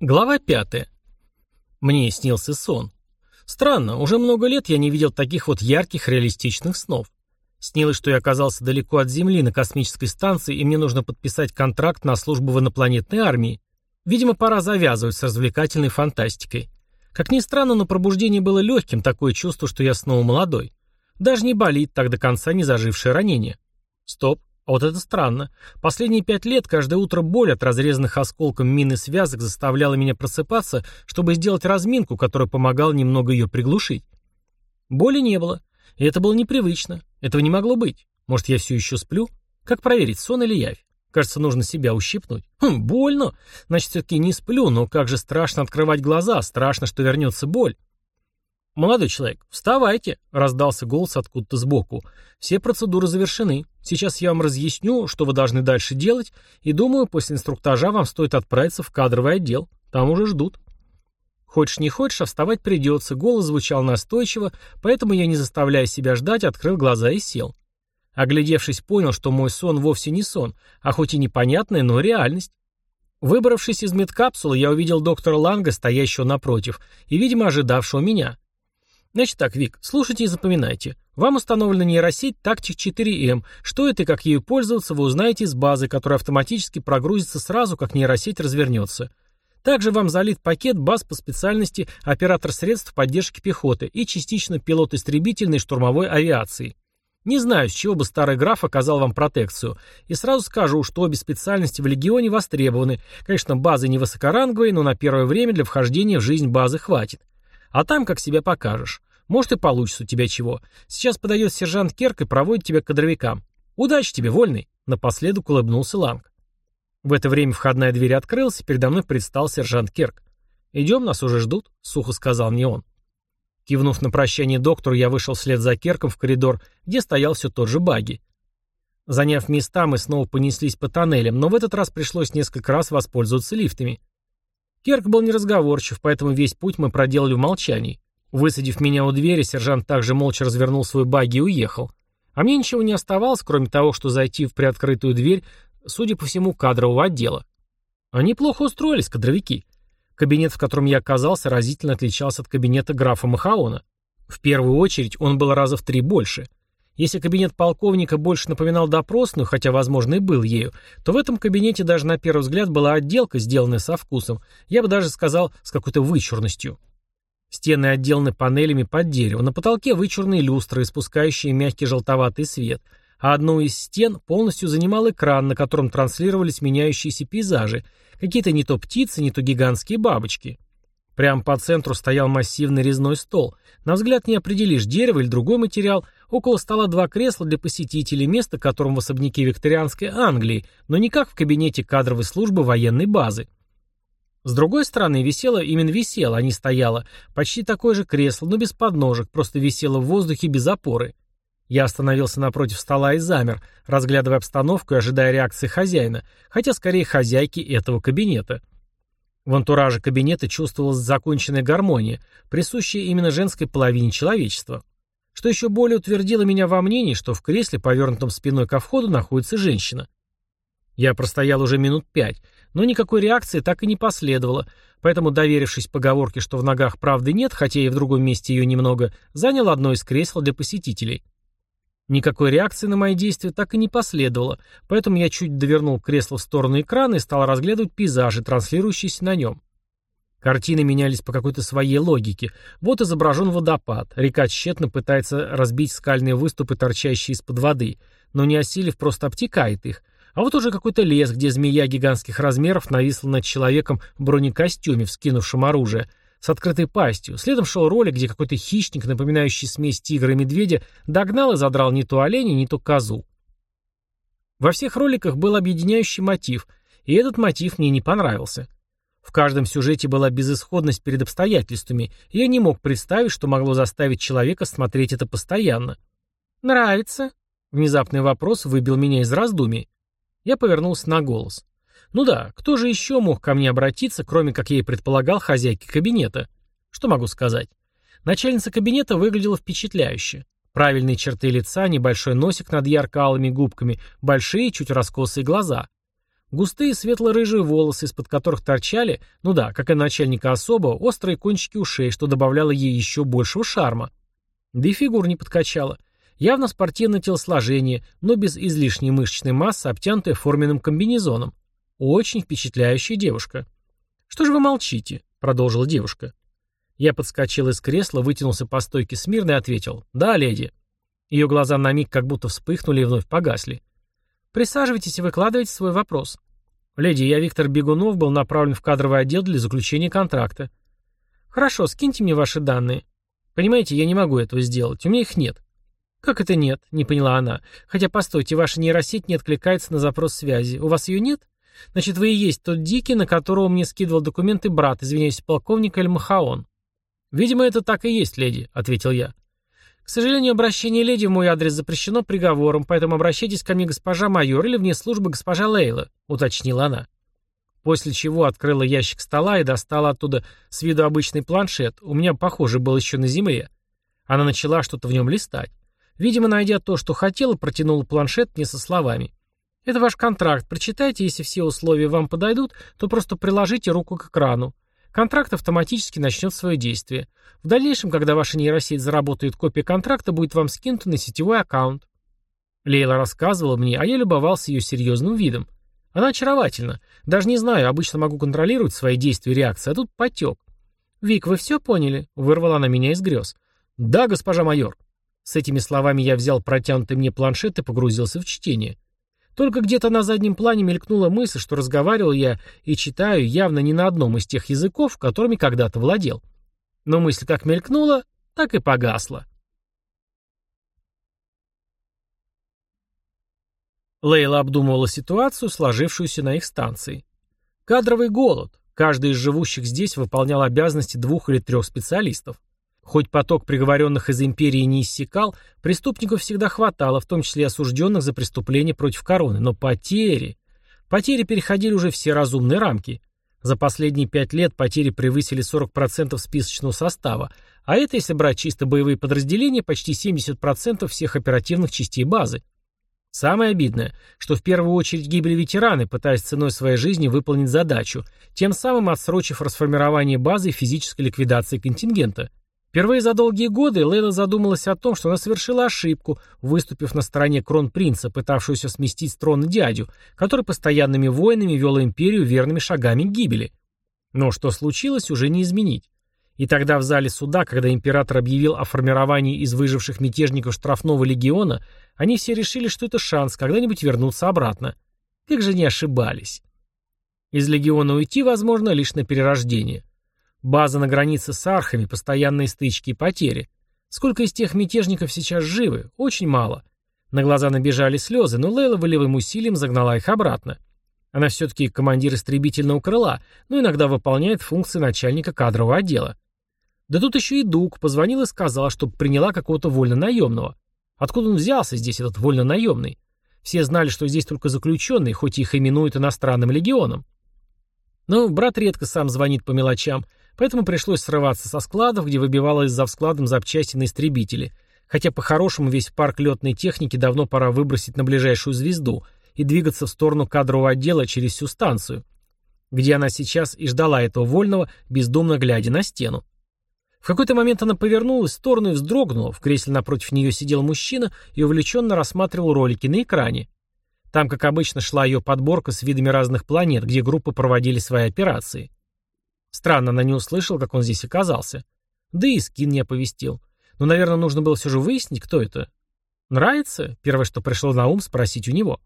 Глава пятая. Мне снился сон. Странно, уже много лет я не видел таких вот ярких реалистичных снов. Снилось, что я оказался далеко от Земли на космической станции, и мне нужно подписать контракт на службу в инопланетной армии. Видимо, пора завязывать с развлекательной фантастикой. Как ни странно, но пробуждение было легким, такое чувство, что я снова молодой. Даже не болит так до конца не зажившее ранение. Стоп. А вот это странно. Последние пять лет каждое утро боль от разрезанных осколком мины связок заставляла меня просыпаться, чтобы сделать разминку, которая помогала немного ее приглушить. Боли не было. И это было непривычно. Этого не могло быть. Может, я все еще сплю? Как проверить, сон или явь? Кажется, нужно себя ущипнуть. Хм, больно. Значит, все-таки не сплю, но как же страшно открывать глаза, страшно, что вернется боль. «Молодой человек, вставайте!» — раздался голос откуда-то сбоку. «Все процедуры завершены. Сейчас я вам разъясню, что вы должны дальше делать, и думаю, после инструктажа вам стоит отправиться в кадровый отдел. Там уже ждут». Хочешь не хочешь, а вставать придется. Голос звучал настойчиво, поэтому я, не заставляя себя ждать, открыл глаза и сел. Оглядевшись, понял, что мой сон вовсе не сон, а хоть и непонятная, но реальность. Выбравшись из медкапсулы, я увидел доктора Ланга, стоящего напротив, и, видимо, ожидавшего меня. Значит так, Вик, слушайте и запоминайте. Вам установлена нейросеть Tactic 4M. Что это и как ею пользоваться, вы узнаете из базы, которая автоматически прогрузится сразу, как нейросеть развернется. Также вам залит пакет баз по специальности оператор средств поддержки пехоты и частично пилот истребительной штурмовой авиации. Не знаю, с чего бы старый граф оказал вам протекцию. И сразу скажу, что обе специальности в Легионе востребованы. Конечно, базы не высокоранговые, но на первое время для вхождения в жизнь базы хватит. А там как себя покажешь. Может и получится у тебя чего. Сейчас подойдет сержант Керк и проводит тебя к кадровикам. Удачи тебе, вольный!» Напоследок улыбнулся Ланг. В это время входная дверь открылась, и передо мной предстал сержант Керк. «Идем, нас уже ждут», — сухо сказал мне он. Кивнув на прощание доктору, я вышел вслед за Керком в коридор, где стоял все тот же баги. Заняв места, мы снова понеслись по тоннелям, но в этот раз пришлось несколько раз воспользоваться лифтами. Керк был неразговорчив, поэтому весь путь мы проделали в молчании. Высадив меня у двери, сержант также молча развернул свой багги и уехал. А мне ничего не оставалось, кроме того, что зайти в приоткрытую дверь, судя по всему, кадрового отдела. Они плохо устроились, кадровики. Кабинет, в котором я оказался, разительно отличался от кабинета графа Махаона. В первую очередь он был раза в три больше. Если кабинет полковника больше напоминал допросную, хотя, возможно, и был ею, то в этом кабинете даже на первый взгляд была отделка, сделанная со вкусом, я бы даже сказал, с какой-то вычурностью. Стены отделаны панелями под дерево, на потолке вычурные люстры, испускающие мягкий желтоватый свет, а одну из стен полностью занимал экран, на котором транслировались меняющиеся пейзажи, какие-то не то птицы, не то гигантские бабочки. Прямо по центру стоял массивный резной стол. На взгляд не определишь, дерево или другой материал. Около стола два кресла для посетителей, место которым в особняке викторианской Англии, но никак в кабинете кадровой службы военной базы. С другой стороны висело, именно висело, а не стояло, почти такое же кресло, но без подножек, просто висело в воздухе без опоры. Я остановился напротив стола и замер, разглядывая обстановку и ожидая реакции хозяина, хотя скорее хозяйки этого кабинета. В антураже кабинета чувствовалась законченная гармония, присущая именно женской половине человечества. Что еще более утвердило меня во мнении, что в кресле, повернутом спиной ко входу, находится женщина. Я простоял уже минут пять, но никакой реакции так и не последовало, поэтому, доверившись поговорке, что в ногах правды нет, хотя и в другом месте ее немного, занял одно из кресел для посетителей. Никакой реакции на мои действия так и не последовало, поэтому я чуть довернул кресло в сторону экрана и стал разглядывать пейзажи, транслирующиеся на нем. Картины менялись по какой-то своей логике. Вот изображен водопад. Река тщетно пытается разбить скальные выступы, торчащие из-под воды, но не осилив, просто обтекает их. А вот уже какой-то лес, где змея гигантских размеров нависла над человеком в бронекостюме, вскинувшим оружие, с открытой пастью. Следом шел ролик, где какой-то хищник, напоминающий смесь тигра и медведя, догнал и задрал не то оленя, не то козу. Во всех роликах был объединяющий мотив, и этот мотив мне не понравился. В каждом сюжете была безысходность перед обстоятельствами, и я не мог представить, что могло заставить человека смотреть это постоянно. «Нравится?» Внезапный вопрос выбил меня из раздумий. Я повернулся на голос. Ну да, кто же еще мог ко мне обратиться, кроме, как я и предполагал, хозяйки кабинета? Что могу сказать? Начальница кабинета выглядела впечатляюще. Правильные черты лица, небольшой носик над ярко-алыми губками, большие, чуть раскосые глаза. Густые светло-рыжие волосы, из-под которых торчали, ну да, как и начальника особо, острые кончики ушей, что добавляло ей еще большего шарма. Да и фигура не подкачала. Явно спортивное телосложение, но без излишней мышечной массы, обтянутая форменным комбинезоном. Очень впечатляющая девушка. «Что же вы молчите?» — продолжила девушка. Я подскочил из кресла, вытянулся по стойке смирно и ответил «Да, леди». Ее глаза на миг как будто вспыхнули и вновь погасли. Присаживайтесь и выкладывайте свой вопрос. Леди, я Виктор Бегунов, был направлен в кадровый отдел для заключения контракта. Хорошо, скиньте мне ваши данные. Понимаете, я не могу этого сделать, у меня их нет. Как это нет? Не поняла она. Хотя, постойте, ваша нейросеть не откликается на запрос связи. У вас ее нет? Значит, вы и есть тот Дикий, на которого мне скидывал документы брат, извиняюсь, полковник Эльмахаон. Видимо, это так и есть, леди, ответил я. К сожалению, обращение леди в мой адрес запрещено приговором, поэтому обращайтесь ко мне госпожа майор или вне службы госпожа Лейла», — уточнила она. После чего открыла ящик стола и достала оттуда с виду обычный планшет. У меня, похоже, был еще на земле. Она начала что-то в нем листать. Видимо, найдя то, что хотела, протянула планшет мне со словами. «Это ваш контракт. Прочитайте, если все условия вам подойдут, то просто приложите руку к экрану. Контракт автоматически начнет свое действие. В дальнейшем, когда ваша нейросеть заработает, копия контракта будет вам скинута на сетевой аккаунт. Лейла рассказывала мне, а я любовался ее серьезным видом. Она очаровательна. Даже не знаю, обычно могу контролировать свои действия и реакции, а тут потек. «Вик, вы все поняли?» — вырвала она меня из грез. «Да, госпожа майор». С этими словами я взял протянутый мне планшет и погрузился в чтение. Только где-то на заднем плане мелькнула мысль, что разговаривал я и читаю явно не на одном из тех языков, которыми когда-то владел. Но мысль как мелькнула, так и погасла. Лейла обдумывала ситуацию, сложившуюся на их станции. Кадровый голод. Каждый из живущих здесь выполнял обязанности двух или трех специалистов. Хоть поток приговоренных из империи не иссякал, преступников всегда хватало, в том числе осужденных за преступления против короны. Но потери... Потери переходили уже все разумные рамки. За последние пять лет потери превысили 40% списочного состава, а это, если брать чисто боевые подразделения, почти 70% всех оперативных частей базы. Самое обидное, что в первую очередь гибли ветераны, пытаясь ценой своей жизни выполнить задачу, тем самым отсрочив расформирование базы и физической ликвидации контингента. Впервые за долгие годы Лейла задумалась о том, что она совершила ошибку, выступив на стороне кронпринца, пытавшуюся сместить с трона дядю, который постоянными войнами вел империю верными шагами гибели. Но что случилось, уже не изменить. И тогда в зале суда, когда император объявил о формировании из выживших мятежников штрафного легиона, они все решили, что это шанс когда-нибудь вернуться обратно. Как же не ошибались. Из легиона уйти возможно лишь на перерождение. База на границе с архами, постоянные стычки и потери. Сколько из тех мятежников сейчас живы? Очень мало. На глаза набежали слезы, но Лейла волевым усилием загнала их обратно. Она все-таки командир истребительного крыла, но иногда выполняет функции начальника кадрового отдела. Да тут еще и Дуг позвонил и сказал, чтобы приняла какого-то вольно-наемного. Откуда он взялся здесь, этот вольно-наемный? Все знали, что здесь только заключенные, хоть их именуют иностранным легионом. Но брат редко сам звонит по мелочам, Поэтому пришлось срываться со складов, где выбивалось за складом запчасти на истребители. Хотя по-хорошему весь парк летной техники давно пора выбросить на ближайшую звезду и двигаться в сторону кадрового отдела через всю станцию, где она сейчас и ждала этого вольного, бездумно глядя на стену. В какой-то момент она повернулась в сторону и вздрогнула. В кресле напротив нее сидел мужчина и увлеченно рассматривал ролики на экране. Там, как обычно, шла ее подборка с видами разных планет, где группы проводили свои операции. Странно, она не услышала, как он здесь оказался. Да и скин не оповестил. Но, наверное, нужно было все же выяснить, кто это. «Нравится?» — первое, что пришло на ум, спросить у него.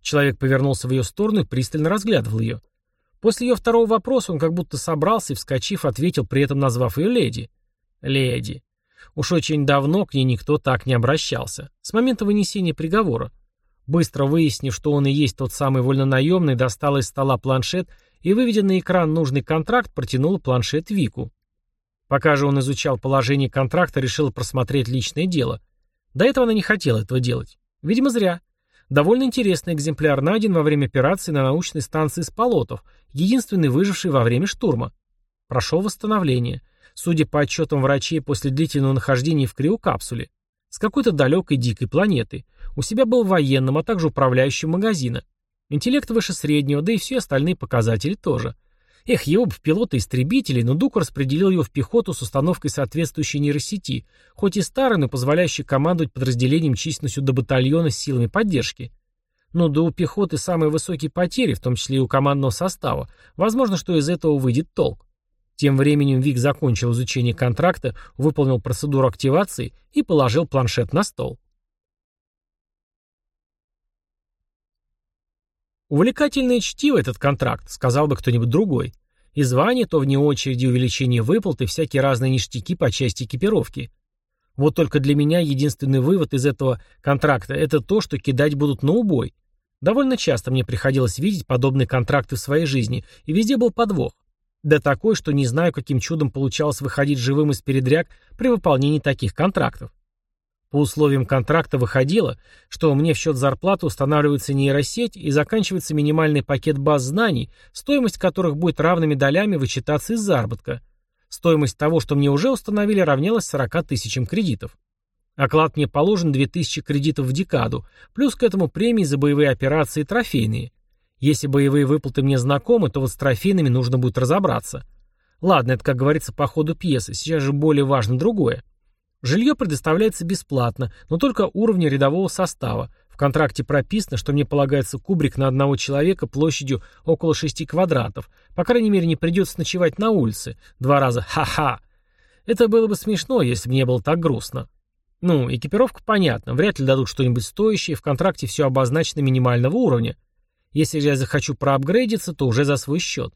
Человек повернулся в ее сторону и пристально разглядывал ее. После ее второго вопроса он как будто собрался и, вскочив, ответил, при этом назвав ее леди. «Леди». Уж очень давно к ней никто так не обращался. С момента вынесения приговора. Быстро выяснив, что он и есть тот самый вольнонаемный, достала из стола планшет и, выведя на экран нужный контракт, протянула планшет Вику. Пока же он изучал положение контракта, решила просмотреть личное дело. До этого она не хотела этого делать. Видимо, зря. Довольно интересный экземпляр найден во время операции на научной станции Сполотов, единственный выживший во время штурма. Прошел восстановление. Судя по отчетам врачей после длительного нахождения в криокапсуле. С какой-то далекой дикой планеты. У себя был военным, а также управляющим магазина. Интеллект выше среднего, да и все остальные показатели тоже. Эх, его бы в пилота истребителей, но Дук распределил его в пехоту с установкой соответствующей нейросети, хоть и старой, но позволяющей командовать подразделением численностью до батальона с силами поддержки. Ну да у пехоты самые высокие потери, в том числе и у командного состава. Возможно, что из этого выйдет толк. Тем временем Вик закончил изучение контракта, выполнил процедуру активации и положил планшет на стол. Увлекательное чтиво этот контракт, сказал бы кто-нибудь другой. И звание, то вне очереди увеличение выплат и всякие разные ништяки по части экипировки. Вот только для меня единственный вывод из этого контракта – это то, что кидать будут на убой. Довольно часто мне приходилось видеть подобные контракты в своей жизни, и везде был подвох. Да такой, что не знаю, каким чудом получалось выходить живым из передряг при выполнении таких контрактов. По условиям контракта выходило, что мне в счет зарплаты устанавливается нейросеть и заканчивается минимальный пакет баз знаний, стоимость которых будет равными долями вычитаться из заработка. Стоимость того, что мне уже установили, равнялась 40 тысячам кредитов. Оклад мне положен 2000 кредитов в декаду, плюс к этому премии за боевые операции трофейные. Если боевые выплаты мне знакомы, то вот с трофейными нужно будет разобраться. Ладно, это, как говорится, по ходу пьесы, сейчас же более важно другое. Жилье предоставляется бесплатно, но только уровня рядового состава. В контракте прописано, что мне полагается кубрик на одного человека площадью около 6 квадратов. По крайней мере, не придется ночевать на улице. Два раза «ха-ха». Это было бы смешно, если бы не было так грустно. Ну, экипировка понятна, вряд ли дадут что-нибудь стоящее, в контракте все обозначено минимального уровня. Если же я захочу проапгрейдиться, то уже за свой счет.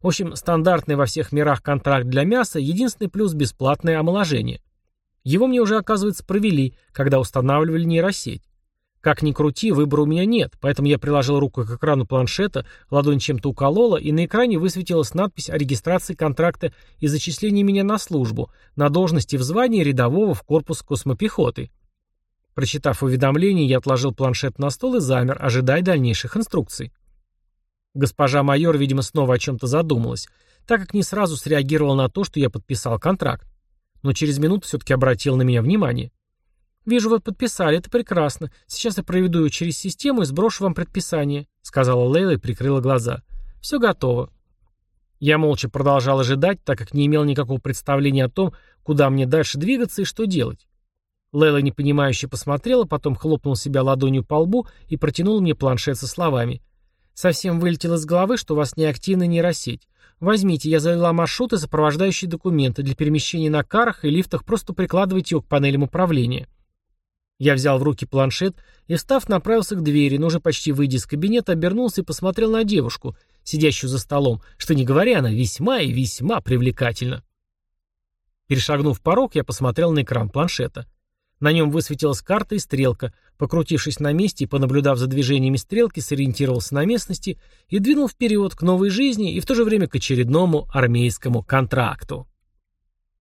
В общем, стандартный во всех мирах контракт для мяса, единственный плюс – бесплатное омоложение. Его мне уже, оказывается, провели, когда устанавливали нейросеть. Как ни крути, выбора у меня нет, поэтому я приложил руку к экрану планшета, ладонь чем-то уколола, и на экране высветилась надпись о регистрации контракта и зачислении меня на службу, на должности в звании рядового в корпус космопехоты. Прочитав уведомление, я отложил планшет на стол и замер, ожидая дальнейших инструкций. Госпожа майор, видимо, снова о чем-то задумалась, так как не сразу среагировала на то, что я подписал контракт но через минуту все-таки обратил на меня внимание. «Вижу, вы подписали, это прекрасно. Сейчас я проведу ее через систему и сброшу вам предписание», сказала Лейла и прикрыла глаза. «Все готово». Я молча продолжал ожидать, так как не имел никакого представления о том, куда мне дальше двигаться и что делать. Лейла непонимающе посмотрела, потом хлопнул себя ладонью по лбу и протянул мне планшет со словами. «Совсем вылетело из головы, что у вас неактивная нейросеть. Возьмите, я залила маршрут и сопровождающие документы. Для перемещения на карах и лифтах просто прикладывайте его к панелям управления. Я взял в руки планшет и, встав, направился к двери, но уже почти выйдя из кабинета, обернулся и посмотрел на девушку, сидящую за столом, что, не говоря, она весьма и весьма привлекательна. Перешагнув порог, я посмотрел на экран планшета. На нем высветилась карта и стрелка. Покрутившись на месте и понаблюдав за движениями стрелки, сориентировался на местности и двинул вперед к новой жизни и в то же время к очередному армейскому контракту.